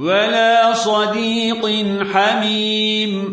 ولا صديق حميم.